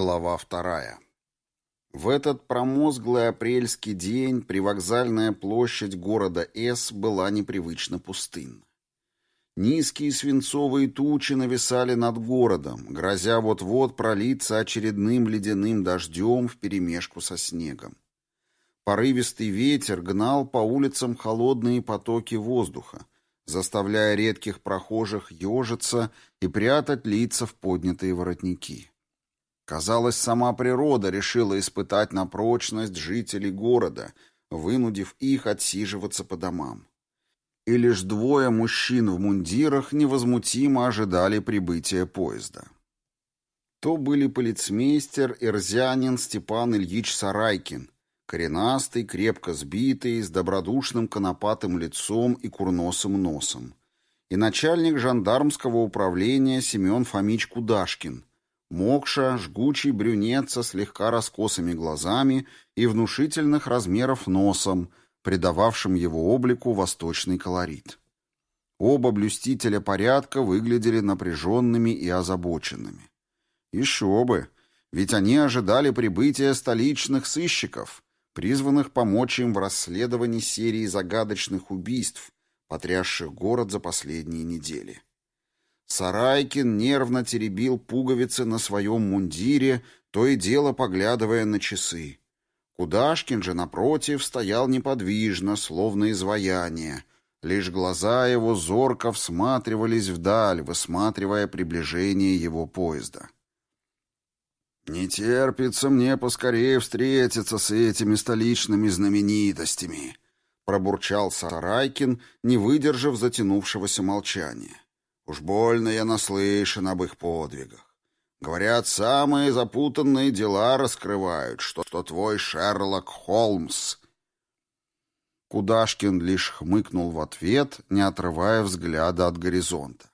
Глава вторая. В этот промозглый апрельский день привокзальная площадь города С была непривычно пустынна. Низкие свинцовые тучи нависали над городом, грозя вот-вот пролиться очередным ледяным дождем вперемешку со снегом. Порывистый ветер гнал по улицам холодные потоки воздуха, заставляя редких прохожих ежиться и прятать лица в поднятые воротники. Казалось, сама природа решила испытать на прочность жителей города, вынудив их отсиживаться по домам. И лишь двое мужчин в мундирах невозмутимо ожидали прибытия поезда. То были полицмейстер и Ирзянин Степан Ильич Сарайкин, коренастый, крепко сбитый, с добродушным конопатым лицом и курносым носом, и начальник жандармского управления Семен Фомич Кудашкин – Мокша, жгучий брюнет со слегка раскосыми глазами и внушительных размеров носом, придававшим его облику восточный колорит. Оба блюстителя порядка выглядели напряженными и озабоченными. Еще бы, ведь они ожидали прибытия столичных сыщиков, призванных помочь им в расследовании серии загадочных убийств, потрясших город за последние недели. Сарайкин нервно теребил пуговицы на своем мундире, то и дело поглядывая на часы. Кудашкин же, напротив, стоял неподвижно, словно изваяние. Лишь глаза его зорко всматривались вдаль, высматривая приближение его поезда. «Не терпится мне поскорее встретиться с этими столичными знаменитостями», пробурчал Сарайкин, не выдержав затянувшегося молчания. Уж больно я наслышан об их подвигах. Говорят, самые запутанные дела раскрывают, что, что твой Шерлок Холмс. Кудашкин лишь хмыкнул в ответ, не отрывая взгляда от горизонта.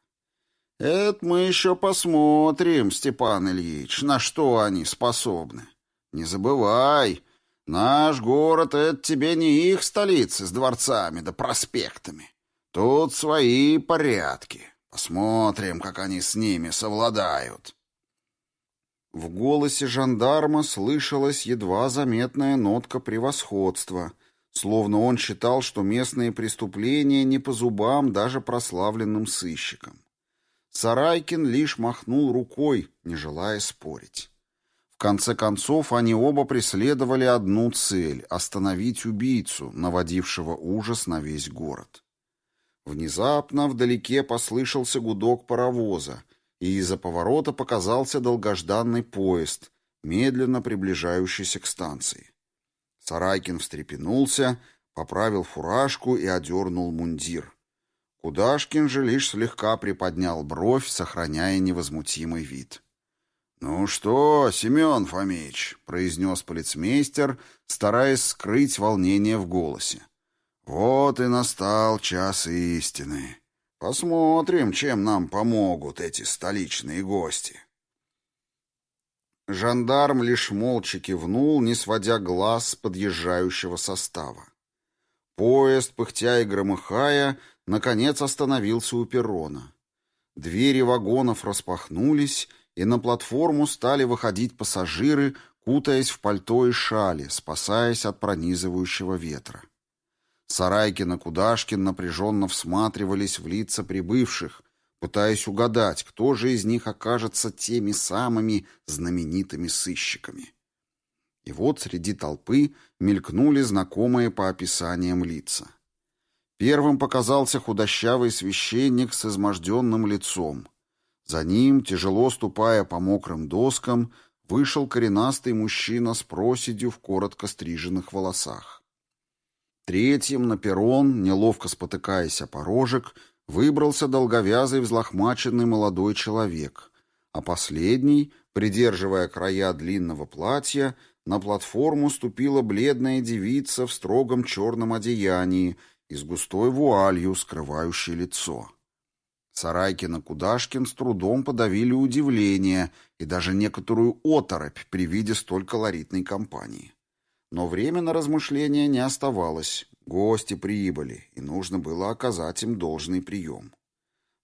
«Это мы еще посмотрим, Степан Ильич, на что они способны. Не забывай, наш город — это тебе не их столица с дворцами да проспектами. Тут свои порядки». Посмотрим, как они с ними совладают. В голосе жандарма слышалась едва заметная нотка превосходства, словно он считал, что местные преступления не по зубам даже прославленным сыщикам. Сарайкин лишь махнул рукой, не желая спорить. В конце концов, они оба преследовали одну цель — остановить убийцу, наводившего ужас на весь город. Внезапно вдалеке послышался гудок паровоза, и из-за поворота показался долгожданный поезд, медленно приближающийся к станции. Сарайкин встрепенулся, поправил фуражку и одернул мундир. Кудашкин же лишь слегка приподнял бровь, сохраняя невозмутимый вид. «Ну что, Семен Фомич», — произнес полицмейстер, стараясь скрыть волнение в голосе. Вот и настал час истины. Посмотрим, чем нам помогут эти столичные гости. Жандарм лишь молча кивнул, не сводя глаз с подъезжающего состава. Поезд, пыхтя и громыхая, наконец остановился у перрона. Двери вагонов распахнулись, и на платформу стали выходить пассажиры, кутаясь в пальто и шали, спасаясь от пронизывающего ветра. Сарайкин и Кудашкин напряженно всматривались в лица прибывших, пытаясь угадать, кто же из них окажется теми самыми знаменитыми сыщиками. И вот среди толпы мелькнули знакомые по описаниям лица. Первым показался худощавый священник с изможденным лицом. За ним, тяжело ступая по мокрым доскам, вышел коренастый мужчина с проседью в коротко стриженных волосах. Третьим на перрон, неловко спотыкаясь о порожек, выбрался долговязый взлохмаченный молодой человек, а последний, придерживая края длинного платья, на платформу ступила бледная девица в строгом черном одеянии и с густой вуалью, скрывающей лицо. Сарайкин и Кудашкин с трудом подавили удивление и даже некоторую оторопь при виде столь колоритной компании. Но время на размышления не оставалось. Гости прибыли, и нужно было оказать им должный прием.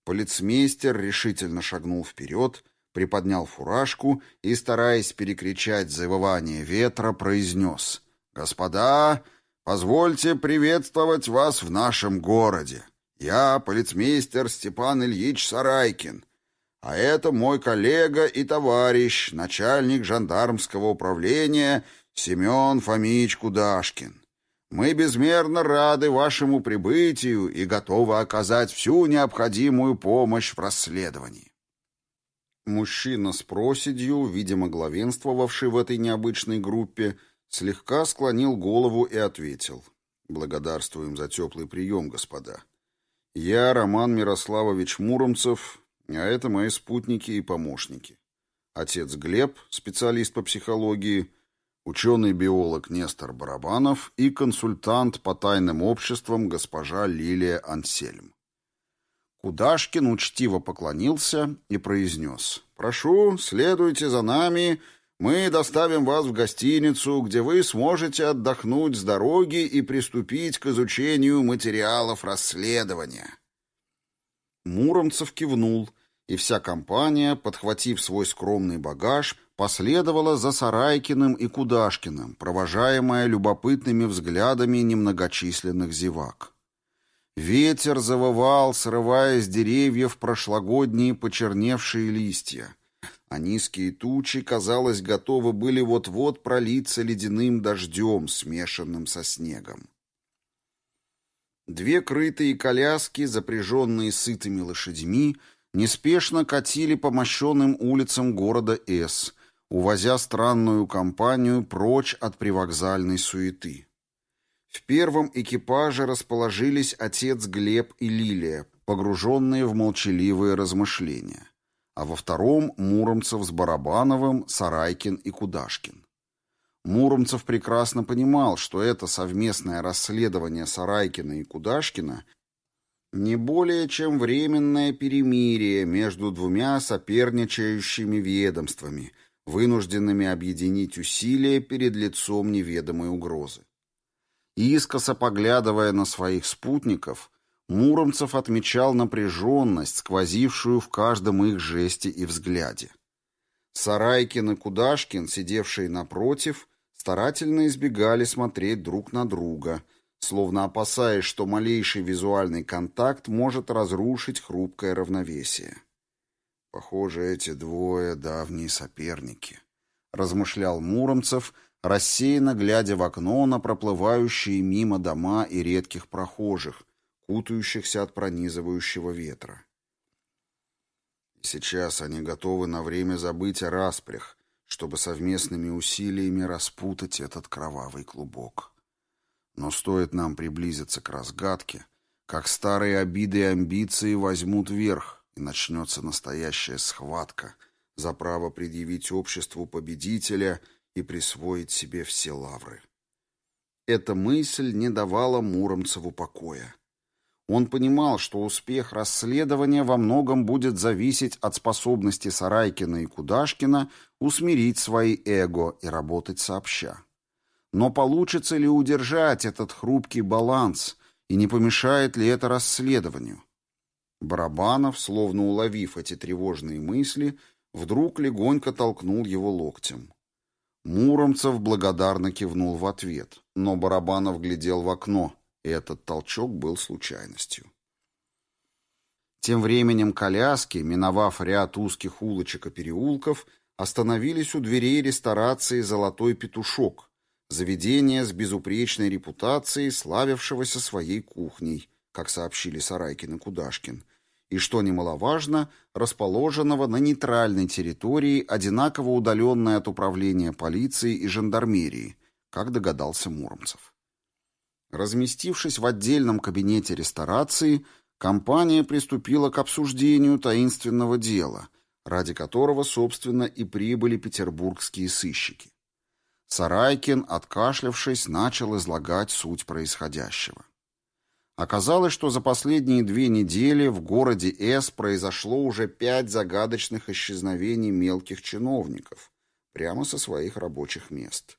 Полицмейстер решительно шагнул вперед, приподнял фуражку и, стараясь перекричать завывание ветра, произнес «Господа, позвольте приветствовать вас в нашем городе. Я полицмейстер Степан Ильич Сарайкин, а это мой коллега и товарищ, начальник жандармского управления Семен Фомич Кудашкин. Мы безмерно рады вашему прибытию и готовы оказать всю необходимую помощь в расследовании. Мужчина с проседью, видимо, главенствовавший в этой необычной группе, слегка склонил голову и ответил. «Благодарствуем за теплый прием, господа. Я Роман Мирославович Муромцев, а это мои спутники и помощники. Отец Глеб, специалист по психологии, ученый-биолог Нестор Барабанов и консультант по тайным обществам госпожа Лилия Ансельм. Кудашкин учтиво поклонился и произнес «Прошу, следуйте за нами, мы доставим вас в гостиницу, где вы сможете отдохнуть с дороги и приступить к изучению материалов расследования». Муромцев кивнул, и вся компания, подхватив свой скромный багаж, последовала за Сарайкиным и Кудашкиным, провожаемая любопытными взглядами немногочисленных зевак. Ветер завывал, срывая с деревьев прошлогодние почерневшие листья, а низкие тучи, казалось, готовы были вот-вот пролиться ледяным дождем, смешанным со снегом. Две крытые коляски, запряженные сытыми лошадьми, неспешно катили по мощенным улицам города С, увозя странную компанию прочь от привокзальной суеты. В первом экипаже расположились отец Глеб и Лилия, погруженные в молчаливые размышления, а во втором — Муромцев с Барабановым, Сарайкин и Кудашкин. Муромцев прекрасно понимал, что это совместное расследование Сарайкина и Кудашкина не более чем временное перемирие между двумя соперничающими ведомствами, вынужденными объединить усилия перед лицом неведомой угрозы. Искоса поглядывая на своих спутников, Муромцев отмечал напряженность, сквозившую в каждом их жесте и взгляде. Сарайкин и Кудашкин, сидевшие напротив, старательно избегали смотреть друг на друга, словно опасаясь, что малейший визуальный контакт может разрушить хрупкое равновесие. Похоже, эти двое давние соперники, размышлял Муромцев, рассеянно глядя в окно на проплывающие мимо дома и редких прохожих, кутающихся от пронизывающего ветра. сейчас они готовы на время забыть о распрях, чтобы совместными усилиями распутать этот кровавый клубок. Но стоит нам приблизиться к разгадке, как старые обиды и амбиции возьмут верх, и начнется настоящая схватка за право предъявить обществу победителя и присвоить себе все лавры. Эта мысль не давала Муромцеву покоя. Он понимал, что успех расследования во многом будет зависеть от способности Сарайкина и Кудашкина усмирить свои эго и работать сообща. Но получится ли удержать этот хрупкий баланс и не помешает ли это расследованию? Барабанов, словно уловив эти тревожные мысли, вдруг легонько толкнул его локтем. Муромцев благодарно кивнул в ответ, но Барабанов глядел в окно, и этот толчок был случайностью. Тем временем коляски, миновав ряд узких улочек и переулков, остановились у дверей ресторации «Золотой петушок», заведения с безупречной репутацией, славившегося своей кухней – как сообщили Сарайкин и Кудашкин, и что немаловажно, расположенного на нейтральной территории, одинаково удаленной от управления полиции и жандармерии, как догадался Муромцев. Разместившись в отдельном кабинете ресторации, компания приступила к обсуждению таинственного дела, ради которого, собственно, и прибыли петербургские сыщики. Сарайкин, откашлявшись, начал излагать суть происходящего. Оказалось, что за последние две недели в городе С произошло уже пять загадочных исчезновений мелких чиновников прямо со своих рабочих мест.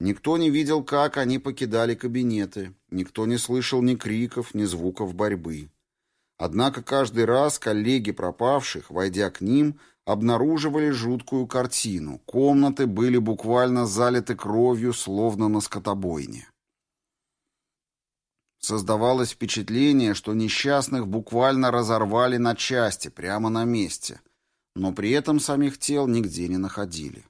Никто не видел, как они покидали кабинеты, никто не слышал ни криков, ни звуков борьбы. Однако каждый раз коллеги пропавших, войдя к ним, обнаруживали жуткую картину. Комнаты были буквально залиты кровью, словно на скотобойне. Создавалось впечатление, что несчастных буквально разорвали на части, прямо на месте. Но при этом самих тел нигде не находили.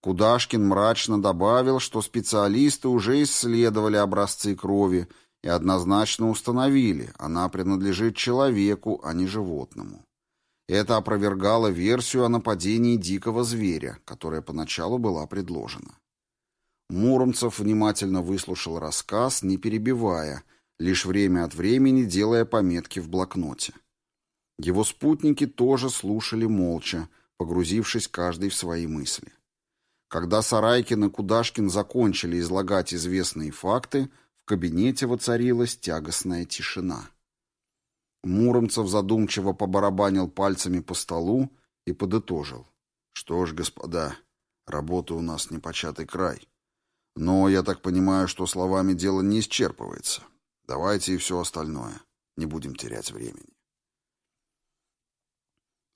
Кудашкин мрачно добавил, что специалисты уже исследовали образцы крови и однозначно установили, она принадлежит человеку, а не животному. Это опровергало версию о нападении дикого зверя, которая поначалу была предложена. Муромцев внимательно выслушал рассказ, не перебивая, лишь время от времени делая пометки в блокноте. Его спутники тоже слушали молча, погрузившись каждый в свои мысли. Когда Сарайкин и Кудашкин закончили излагать известные факты, в кабинете воцарилась тягостная тишина. Муромцев задумчиво побарабанил пальцами по столу и подытожил. «Что ж, господа, работа у нас непочатый край. Но я так понимаю, что словами дело не исчерпывается. Давайте и все остальное. Не будем терять времени.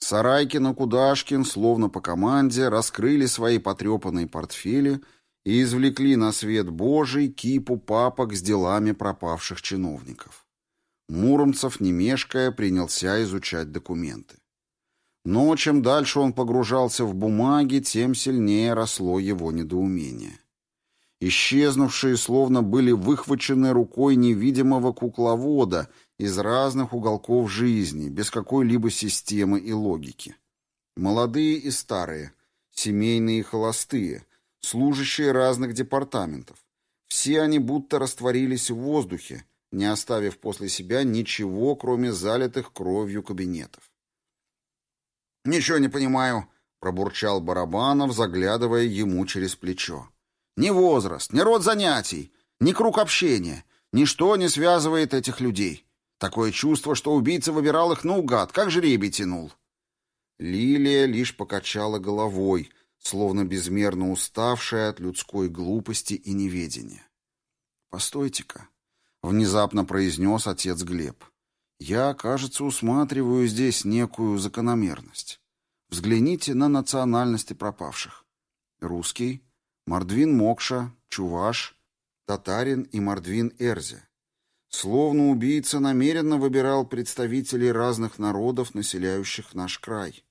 Сарайкин и Кудашкин, словно по команде, раскрыли свои потрепанные портфели и извлекли на свет Божий кипу папок с делами пропавших чиновников. Муромцев, не мешкая, принялся изучать документы. Но чем дальше он погружался в бумаги, тем сильнее росло его недоумение исчезнувшие словно были выхвачены рукой невидимого кукловода из разных уголков жизни, без какой-либо системы и логики. Молодые и старые, семейные и холостые, служащие разных департаментов. Все они будто растворились в воздухе, не оставив после себя ничего, кроме залитых кровью кабинетов. «Ничего не понимаю», — пробурчал Барабанов, заглядывая ему через плечо. Ни возраст, ни род занятий, ни круг общения, ничто не связывает этих людей. Такое чувство, что убийца выбирал их наугад, как жребий тянул. Лилия лишь покачала головой, словно безмерно уставшая от людской глупости и неведения. «Постойте-ка», — внезапно произнес отец Глеб. «Я, кажется, усматриваю здесь некую закономерность. Взгляните на национальности пропавших. Русский, Мордвин Мокша, Чуваш, татарин и Мордвин Эрзе. Словно убийца намеренно выбирал представителей разных народов, населяющих наш край».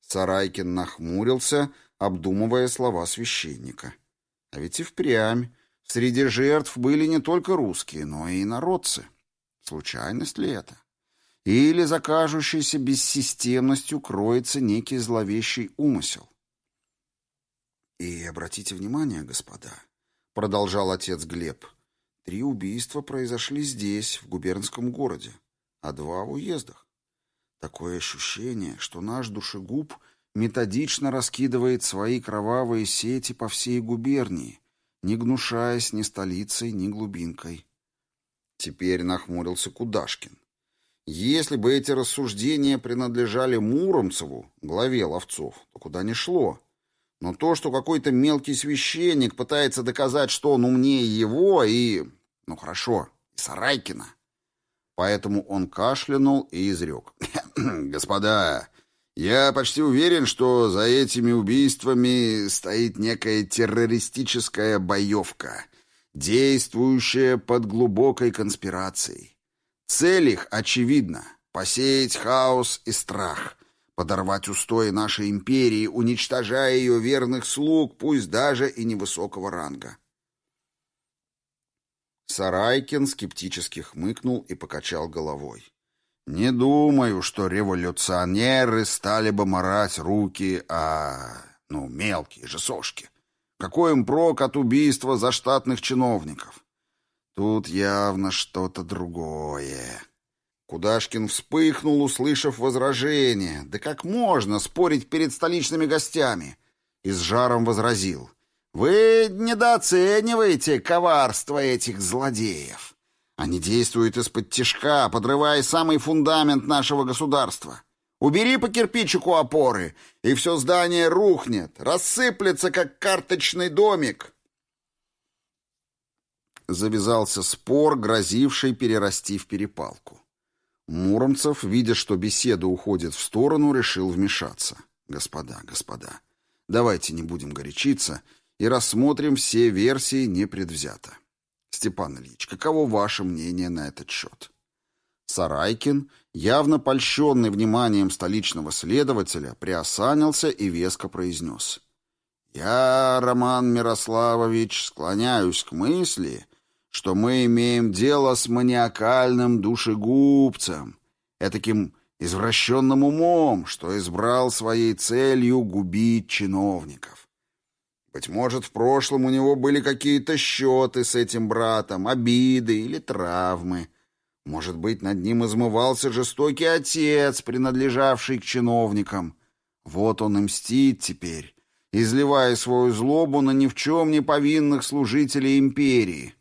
Сарайкин нахмурился, обдумывая слова священника. А ведь и впрямь Среди жертв были не только русские, но и народцы. Случайность ли это? Или за кажущейся бессистемностью кроется некий зловещий умысел? И обратите внимание, господа, продолжал отец Глеб, три убийства произошли здесь, в губернском городе, а два в уездах. Такое ощущение, что наш душегуб методично раскидывает свои кровавые сети по всей губернии, не гнушаясь ни столицей, ни глубинкой. Теперь нахмурился Кудашкин. Если бы эти рассуждения принадлежали Муромцеву, главе ловцов, то куда ни шло. Но то, что какой-то мелкий священник пытается доказать, что он умнее его и... Ну хорошо, и Сарайкина. Поэтому он кашлянул и изрек. «Господа, я почти уверен, что за этими убийствами стоит некая террористическая боевка, действующая под глубокой конспирацией. Цель их очевидна — посеять хаос и страх». Подорвать устои нашей империи, уничтожая ее верных слуг, пусть даже и невысокого ранга. Сарайкин скептически хмыкнул и покачал головой. «Не думаю, что революционеры стали бы морать руки, а... ну, мелкие же сошки. Какой им прок от убийства заштатных чиновников? Тут явно что-то другое». Кудашкин вспыхнул, услышав возражение. Да как можно спорить перед столичными гостями? И с жаром возразил. Вы недооцениваете коварство этих злодеев. Они действуют из-под тишка, подрывая самый фундамент нашего государства. Убери по кирпичику опоры, и все здание рухнет, рассыплется, как карточный домик. Завязался спор, грозивший перерасти в перепалку. Муромцев, видя, что беседа уходит в сторону, решил вмешаться. «Господа, господа, давайте не будем горячиться и рассмотрим все версии непредвзято. Степан Ильич, каково ваше мнение на этот счет?» Сарайкин, явно польщенный вниманием столичного следователя, приосанился и веско произнес. «Я, Роман Мирославович, склоняюсь к мысли, что мы имеем дело с маниакальным душегубцем, этаким извращенным умом, что избрал своей целью губить чиновников. Быть может, в прошлом у него были какие-то счеты с этим братом, обиды или травмы. Может быть, над ним измывался жестокий отец, принадлежавший к чиновникам. Вот он и мстит теперь, изливая свою злобу на ни в чем не повинных служителей империи,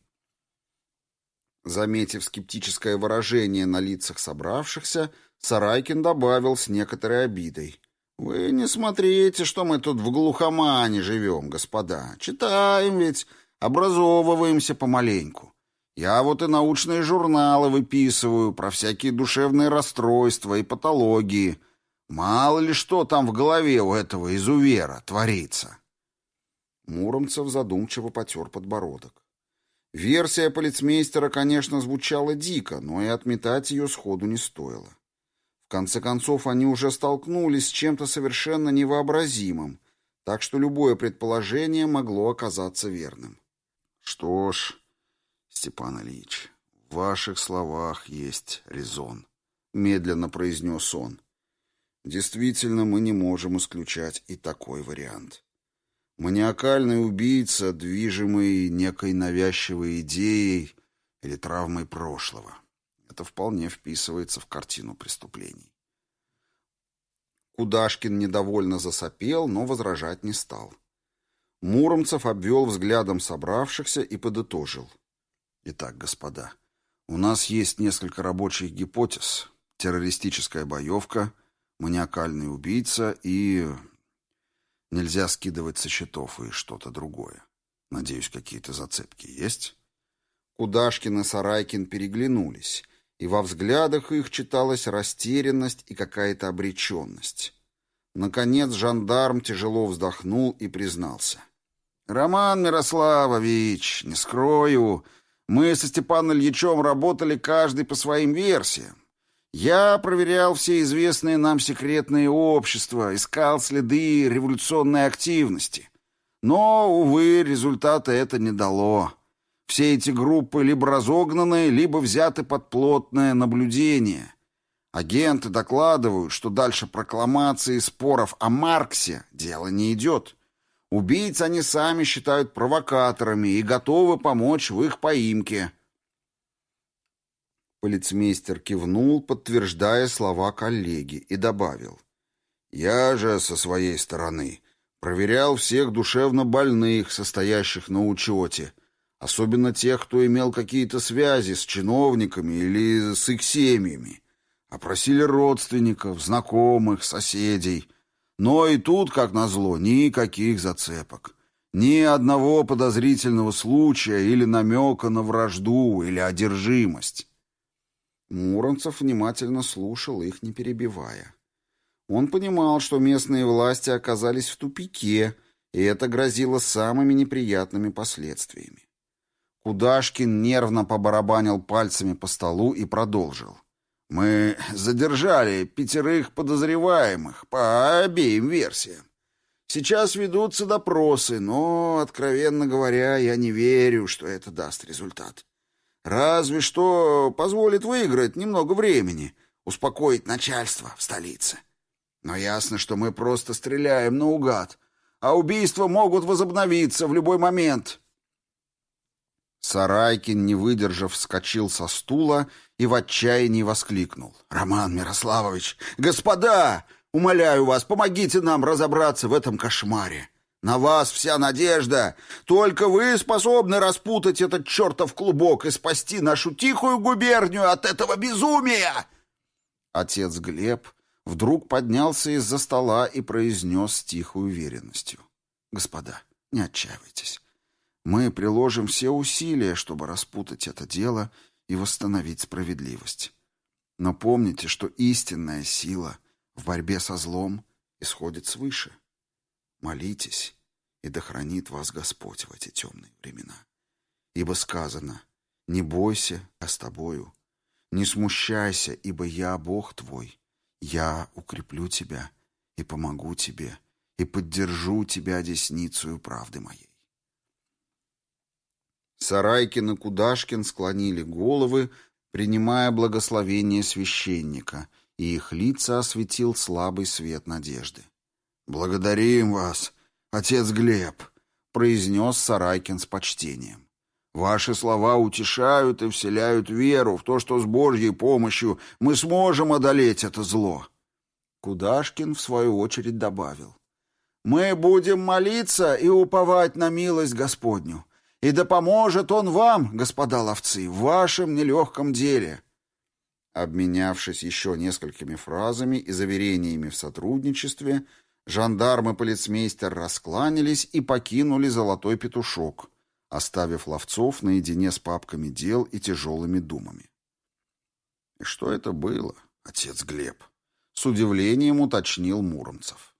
Заметив скептическое выражение на лицах собравшихся, Сарайкин добавил с некоторой обидой. «Вы не смотрите, что мы тут в глухомане живем, господа. Читаем ведь, образовываемся помаленьку. Я вот и научные журналы выписываю про всякие душевные расстройства и патологии. Мало ли что там в голове у этого изувера творится». Муромцев задумчиво потер подбородок. Версия полицмейстера, конечно, звучала дико, но и отметать ее сходу не стоило. В конце концов, они уже столкнулись с чем-то совершенно невообразимым, так что любое предположение могло оказаться верным. «Что ж, Степан Ильич, в ваших словах есть резон», — медленно произнес он. «Действительно, мы не можем исключать и такой вариант». Маниакальный убийца, движимый некой навязчивой идеей или травмой прошлого. Это вполне вписывается в картину преступлений. Кудашкин недовольно засопел, но возражать не стал. Муромцев обвел взглядом собравшихся и подытожил. «Итак, господа, у нас есть несколько рабочих гипотез. Террористическая боевка, маниакальный убийца и Нельзя скидывать со счетов и что-то другое. Надеюсь, какие-то зацепки есть? Кудашкин и Сарайкин переглянулись, и во взглядах их читалась растерянность и какая-то обреченность. Наконец жандарм тяжело вздохнул и признался. «Роман Мирославович, не скрою, мы со Степаном Ильичом работали каждый по своим версиям. Я проверял все известные нам секретные общества, искал следы революционной активности. Но, увы, результата это не дало. Все эти группы либо разогнаны, либо взяты под плотное наблюдение. Агенты докладывают, что дальше прокламации споров о Марксе дело не идет. Убийц они сами считают провокаторами и готовы помочь в их поимке – Полицмейстер кивнул, подтверждая слова коллеги, и добавил. «Я же со своей стороны проверял всех душевно больных, состоящих на учете, особенно тех, кто имел какие-то связи с чиновниками или с их семьями. Опросили родственников, знакомых, соседей. Но и тут, как назло, никаких зацепок. Ни одного подозрительного случая или намека на вражду или одержимость. Муромцев внимательно слушал их, не перебивая. Он понимал, что местные власти оказались в тупике, и это грозило самыми неприятными последствиями. Кудашкин нервно побарабанил пальцами по столу и продолжил. «Мы задержали пятерых подозреваемых по обеим версиям. Сейчас ведутся допросы, но, откровенно говоря, я не верю, что это даст результат. Разве что позволит выиграть немного времени, успокоить начальство в столице. Но ясно, что мы просто стреляем наугад, а убийства могут возобновиться в любой момент. Сарайкин, не выдержав, вскочил со стула и в отчаянии воскликнул. «Роман Мирославович! Господа! Умоляю вас, помогите нам разобраться в этом кошмаре! На вас вся надежда. Только вы способны распутать этот чертов клубок и спасти нашу тихую губернию от этого безумия!» Отец Глеб вдруг поднялся из-за стола и произнес с тихой уверенностью. «Господа, не отчаивайтесь. Мы приложим все усилия, чтобы распутать это дело и восстановить справедливость. Но помните, что истинная сила в борьбе со злом исходит свыше». Молитесь, и да хранит вас Господь в эти темные времена. Ибо сказано, не бойся, я с тобою, не смущайся, ибо я Бог твой, я укреплю тебя и помогу тебе, и поддержу тебя десницею правды моей. Сарайкин и Кудашкин склонили головы, принимая благословение священника, и их лица осветил слабый свет надежды. «Благодарим вас, отец Глеб», — произнес Сарайкин с почтением. «Ваши слова утешают и вселяют веру в то, что с Божьей помощью мы сможем одолеть это зло». Кудашкин, в свою очередь, добавил. «Мы будем молиться и уповать на милость Господню, и да поможет Он вам, господа ловцы, в вашем нелегком деле». Обменявшись еще несколькими фразами и заверениями в сотрудничестве, — Жандармы полицмейстер раскланялись и покинули золотой петушок, оставив ловцов наедине с папками дел и тяжелыми думами. «И что это было, отец Глеб?» — с удивлением уточнил Муромцев.